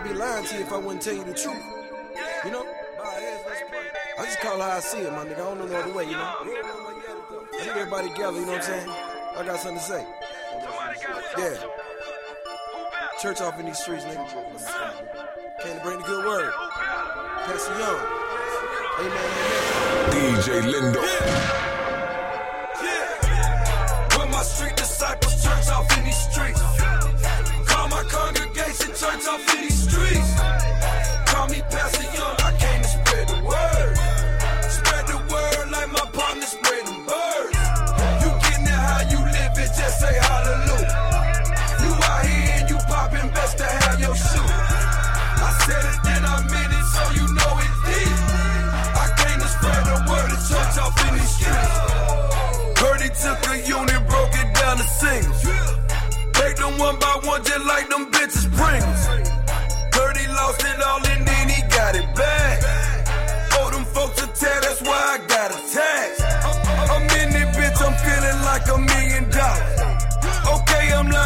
I'd be lying to you if I wouldn't tell you the truth. You know? I just call it how I see it, my nigga. I don't know no other way, you know? I think everybody together, you know what I'm saying? I got something to say. Yeah. Church off in these streets, nigga. Came to bring the good word. Pastor Young. Amen, amen. DJ Lindo. Yeah.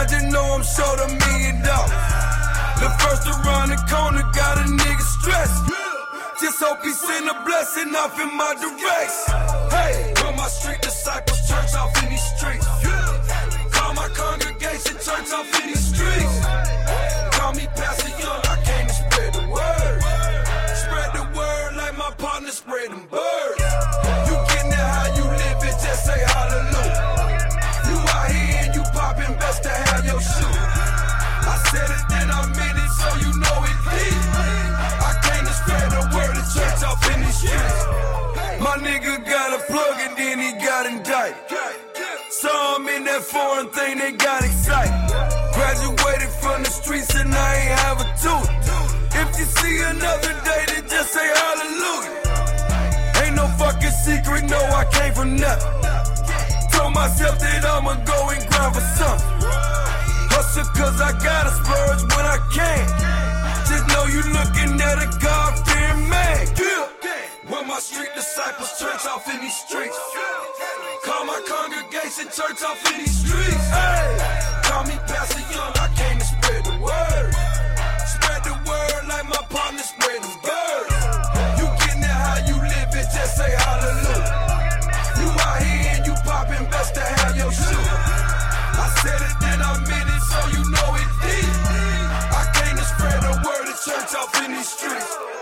Lying, you know I'm short a million dollars. The first around the corner got a nigga stressed. Just hope he send a blessing off in my direction. Hey, with my street disciples, church off in these streets. Call my congregation, church off in these streets. Call me Pastor Young, I came to spread the word. Spread the word like my partner spreading birds. You getting it how you live it, just say hallelujah. Got indicted. Saw him in that foreign thing, they got excited. Graduated from the streets and I ain't have a tooth. If you see another day, then just say hallelujah. Ain't no fucking secret, no, I came from nothing. Told myself that I'ma go and grind for something. Hustle cause I gotta splurge when I can. Just know you looking at a God-fearing man. Yeah. When my street disciples church off in these streets. Congregation church off in these streets. Hey. Call me Pastor Young, I came to spread the word. Spread the word like my partner spreading birds. You getting it how you live it, just say hallelujah. You out here and you popping, best to have your shoe. I said it, then I meant it, so you know it deep. I came to spread the word of church off in these streets.